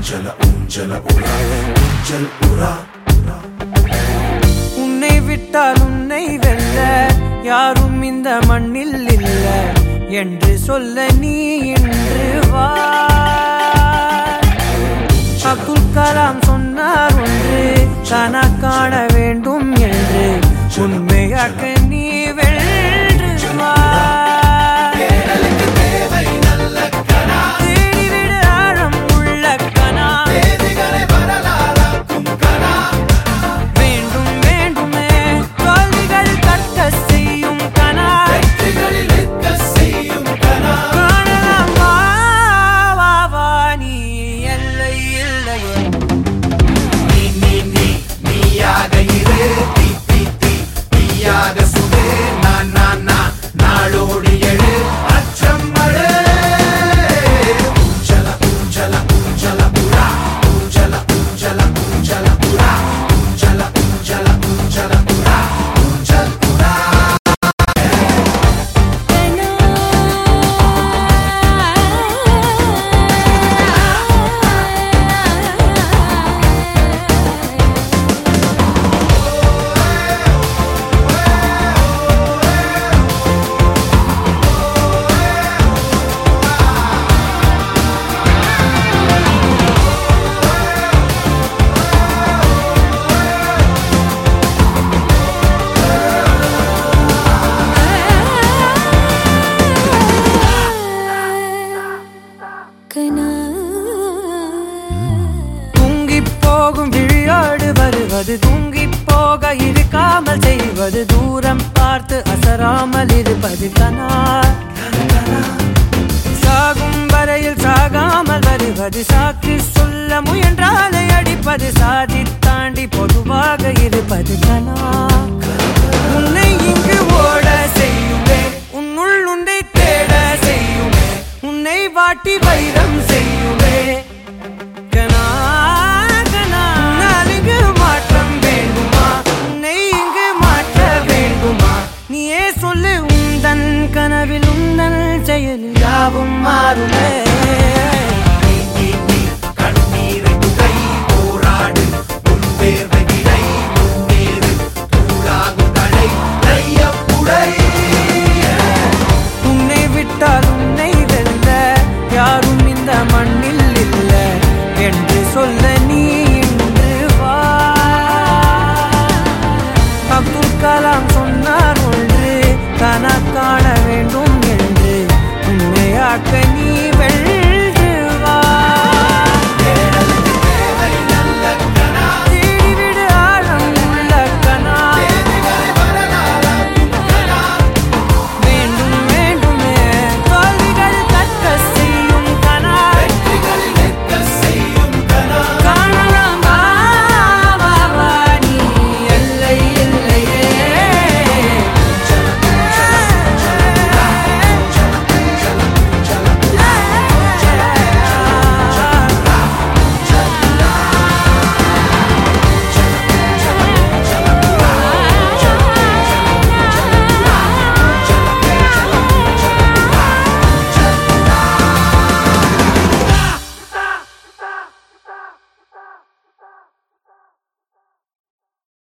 ஊஞ்சல ஊஞ்சல உரா ஊஞ்சல் உரா உன்னை விட்டால் உன்னை வெல்ல யாரும் இந்த மண்ணில் இல்ல என்று சொல்ல நீ இன்று வா. அப்துல் கலாம் சொன்னார் ஒன்று தானா காண வேண்டும் என்று. உண்மையாக்க தூங்கி போகும் விழியோடு வருவது தூங்கி போக இருக்காமல் செய்வது தூரம் பார்த்து அசராமல் இருப்பது கனா. சாகும் வரையில் சாகாமல் வருவது சாக்கு சொல்ல முயன்றாலே அடிப்பது சாதி தாண்டி பொதுவாக இருப்பது கனா. உன்னை இங்கு ஓட செய்யுமே உன்னுள் உன்னை தேட செய்யுமே உன்னை வாட்டி வைரம் நீயே சொல்லு உந்தன் கனவில் உந்தன் செயல் யாவும் மாறுமே. நீ சொல்ல நீ இன்று வா. அப்துல் கலாம் காண வேண்டும் என்று உண்மையாக்க நீ வெள்ள